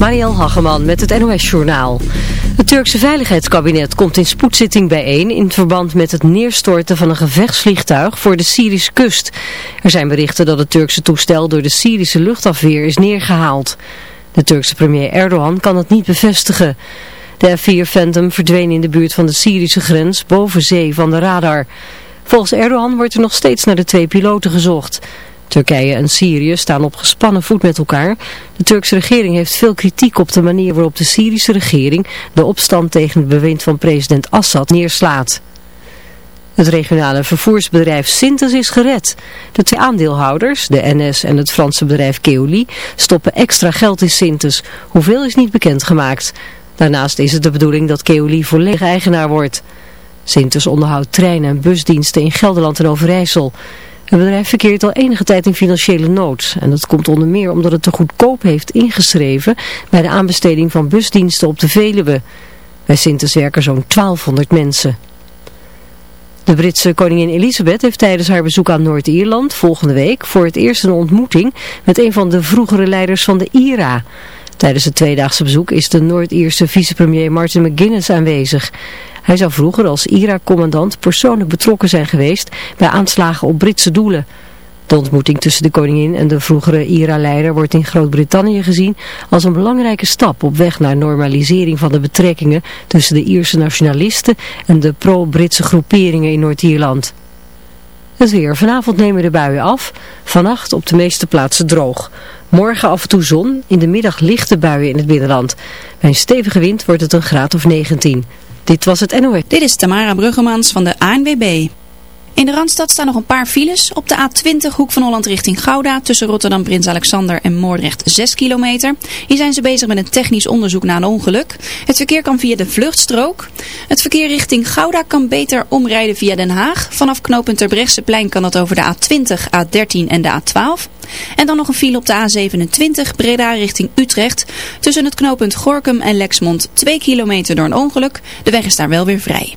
Mariel Hageman met het NOS Journaal. Het Turkse Veiligheidskabinet komt in spoedzitting bijeen in verband met het neerstorten van een gevechtsvliegtuig voor de Syrische kust. Er zijn berichten dat het Turkse toestel door de Syrische luchtafweer is neergehaald. De Turkse premier Erdogan kan het niet bevestigen. De F-4 Phantom verdween in de buurt van de Syrische grens boven zee van de radar. Volgens Erdogan wordt er nog steeds naar de twee piloten gezocht. Turkije en Syrië staan op gespannen voet met elkaar. De Turkse regering heeft veel kritiek op de manier waarop de Syrische regering de opstand tegen het bewind van president Assad neerslaat. Het regionale vervoersbedrijf Sintes is gered. De twee aandeelhouders, de NS en het Franse bedrijf Keoli, stoppen extra geld in Sintes. Hoeveel is niet bekendgemaakt. Daarnaast is het de bedoeling dat Keoli volledig eigenaar wordt. Sintes onderhoudt treinen en busdiensten in Gelderland en Overijssel. Het bedrijf verkeert al enige tijd in financiële nood. En dat komt onder meer omdat het te goedkoop heeft ingeschreven bij de aanbesteding van busdiensten op de Veluwe. Bij Sintes werken zo'n 1200 mensen. De Britse koningin Elisabeth heeft tijdens haar bezoek aan Noord-Ierland volgende week voor het eerst een ontmoeting met een van de vroegere leiders van de IRA. Tijdens het tweedaagse bezoek is de Noord-Ierse vicepremier Martin McGuinness aanwezig. Hij zou vroeger als IRA-commandant persoonlijk betrokken zijn geweest bij aanslagen op Britse doelen. De ontmoeting tussen de koningin en de vroegere IRA-leider wordt in Groot-Brittannië gezien als een belangrijke stap op weg naar normalisering van de betrekkingen tussen de Ierse nationalisten en de pro-Britse groeperingen in Noord-Ierland. Het weer. Vanavond nemen de buien af. Vannacht op de meeste plaatsen droog. Morgen af en toe zon. In de middag lichte buien in het binnenland. Bij een stevige wind wordt het een graad of 19. Dit was het NOS. Dit is Tamara Bruggemans van de ANWB. In de Randstad staan nog een paar files. Op de A20 Hoek van Holland richting Gouda tussen Rotterdam Prins Alexander en Moordrecht 6 kilometer. Hier zijn ze bezig met een technisch onderzoek na een ongeluk. Het verkeer kan via de vluchtstrook. Het verkeer richting Gouda kan beter omrijden via Den Haag. Vanaf knooppunt Terbrechtseplein kan dat over de A20, A13 en de A12. En dan nog een file op de A27 Breda richting Utrecht. Tussen het knooppunt Gorkum en Lexmond 2 kilometer door een ongeluk. De weg is daar wel weer vrij.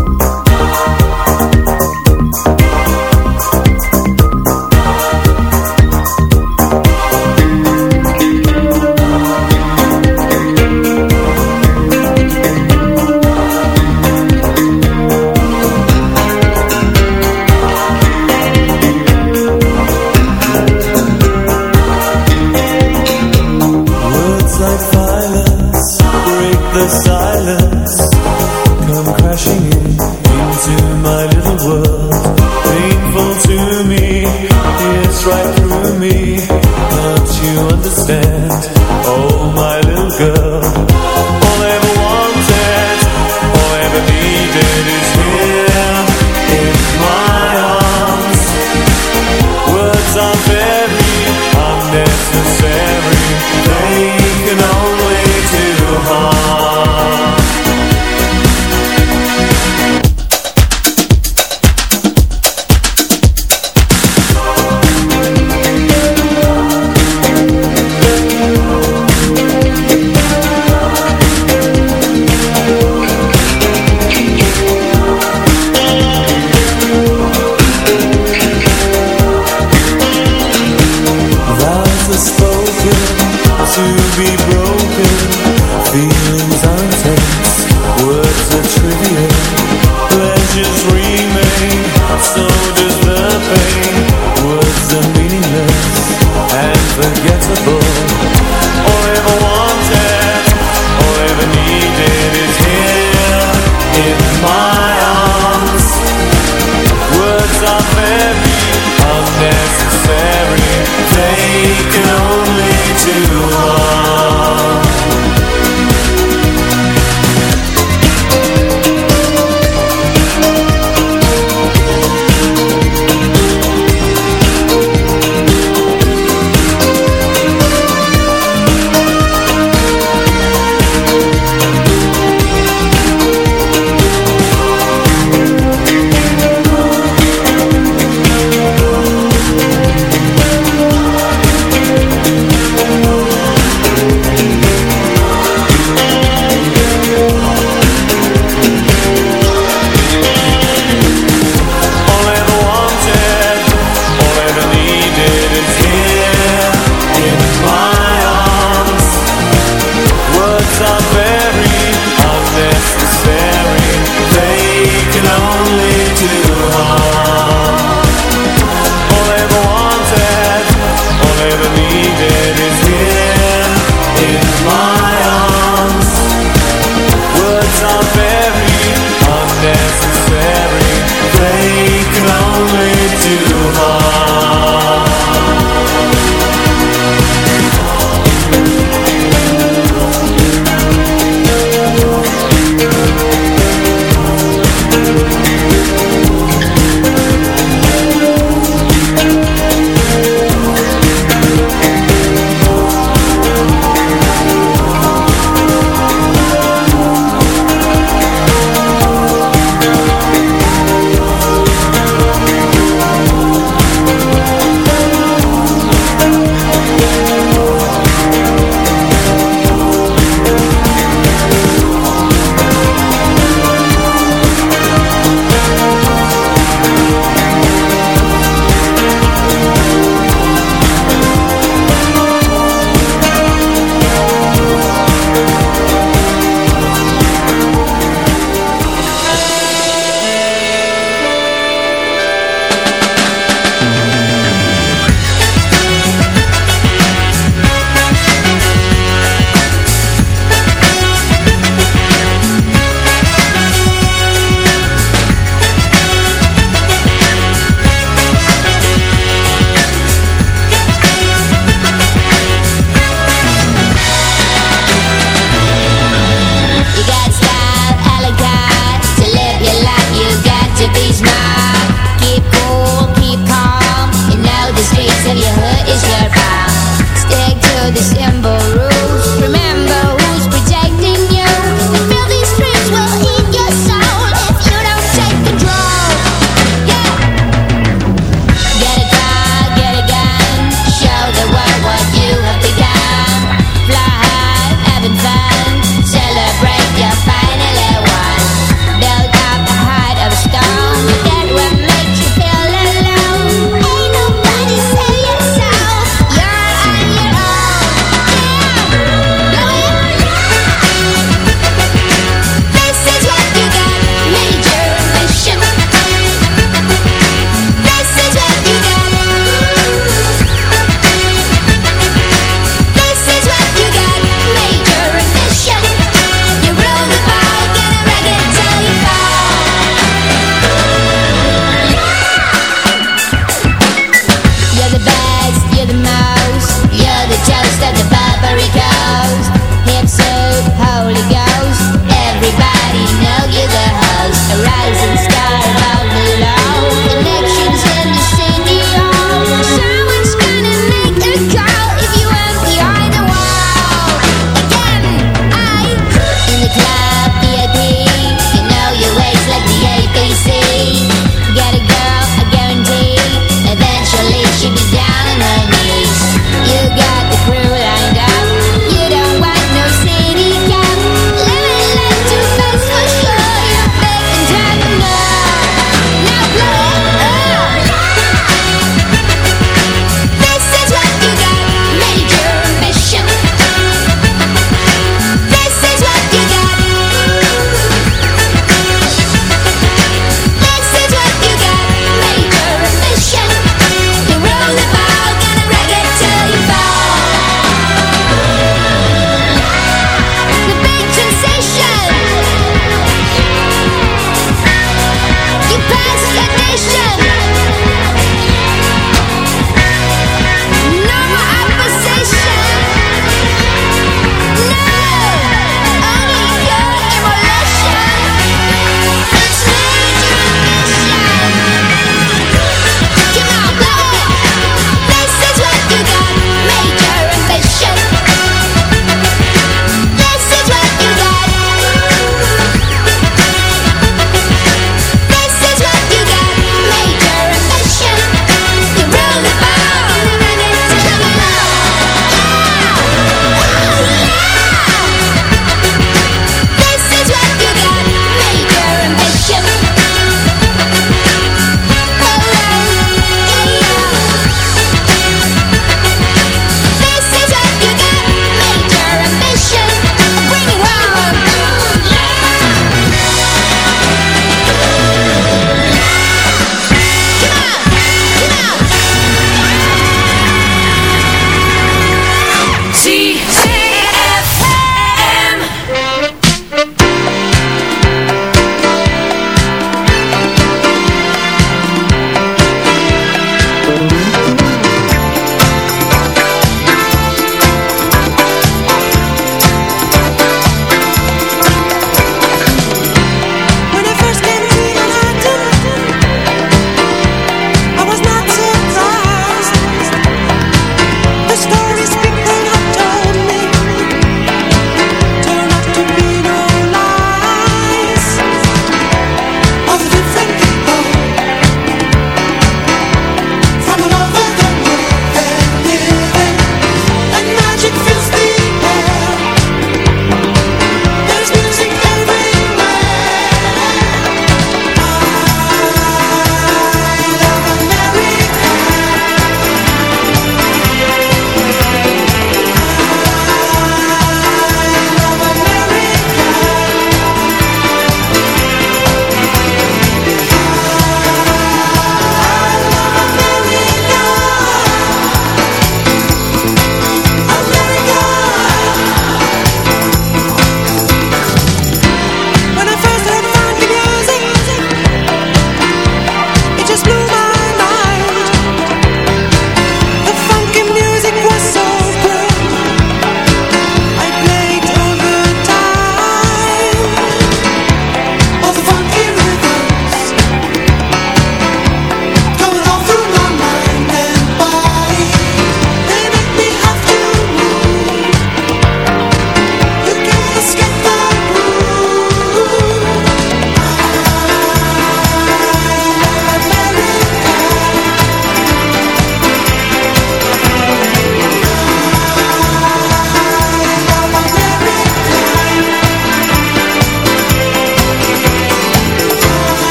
something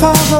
father.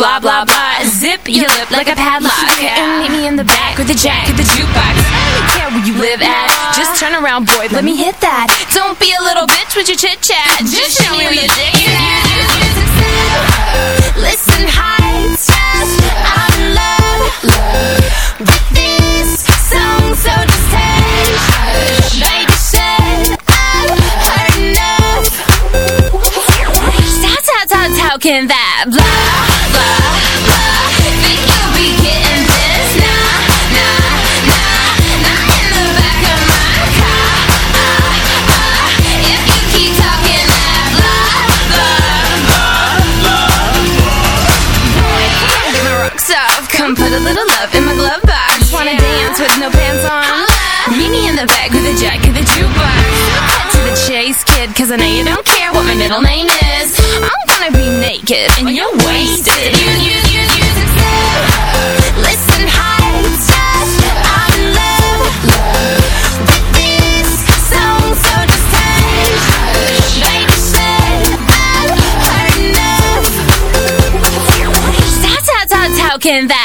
blah blah blah. Zip your lip like a padlock. And meet me in the back with the jack of the jukebox. I don't care where you live at. Just turn around, boy. Let me hit that. Don't be a little bitch with your chit chat. Just show me your dick. Listen high, test. I'm in love, with this song. So just take, baby, shut up. Heard enough. That's how, that's how can that? Cause I know you don't care what my middle name is. I'm gonna be naked and you're wasted. You, you, you, you deserve Listen high, just I'm in love, But this song's so just said I've up, enough. That's how, that's how can that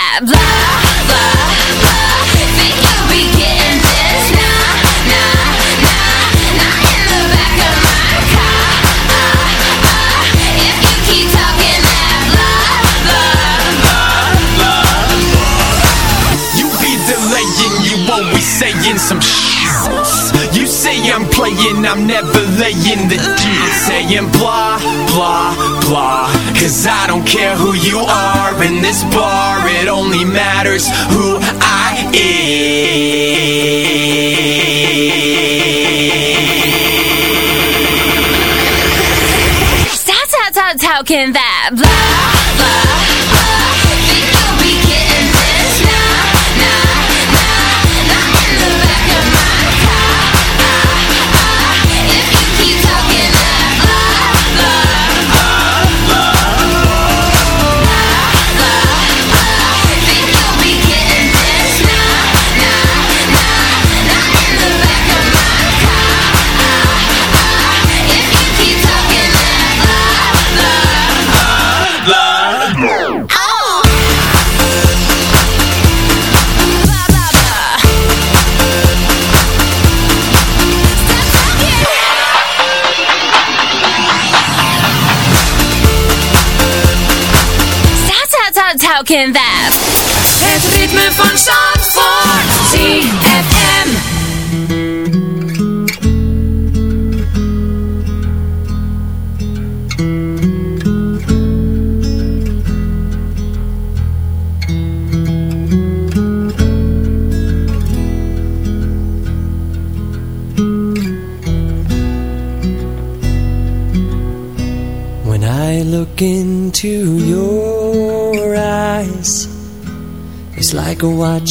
I'm I'm never laying the deal. Saying blah, blah, blah. Cause I don't care who you are in this bar, it only matters who I am. Stop, stop, stop talking that blah, blah. Het ritme van.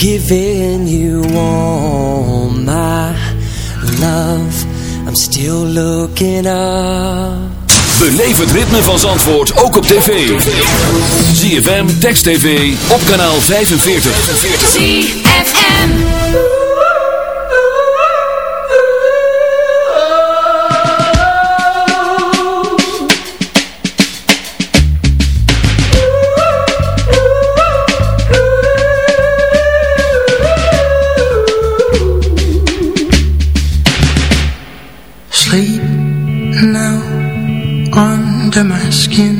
Giving you all my love. I'm still looking up. Beleef het ritme van Zandvoort ook op tv. ZFM, Text TV, op kanaal 45 45 asking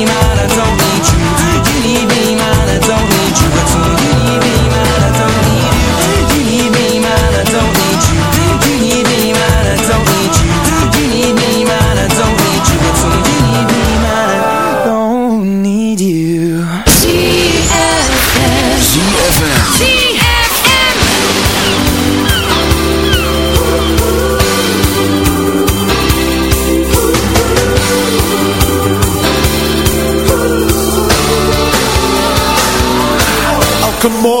Elke morgen,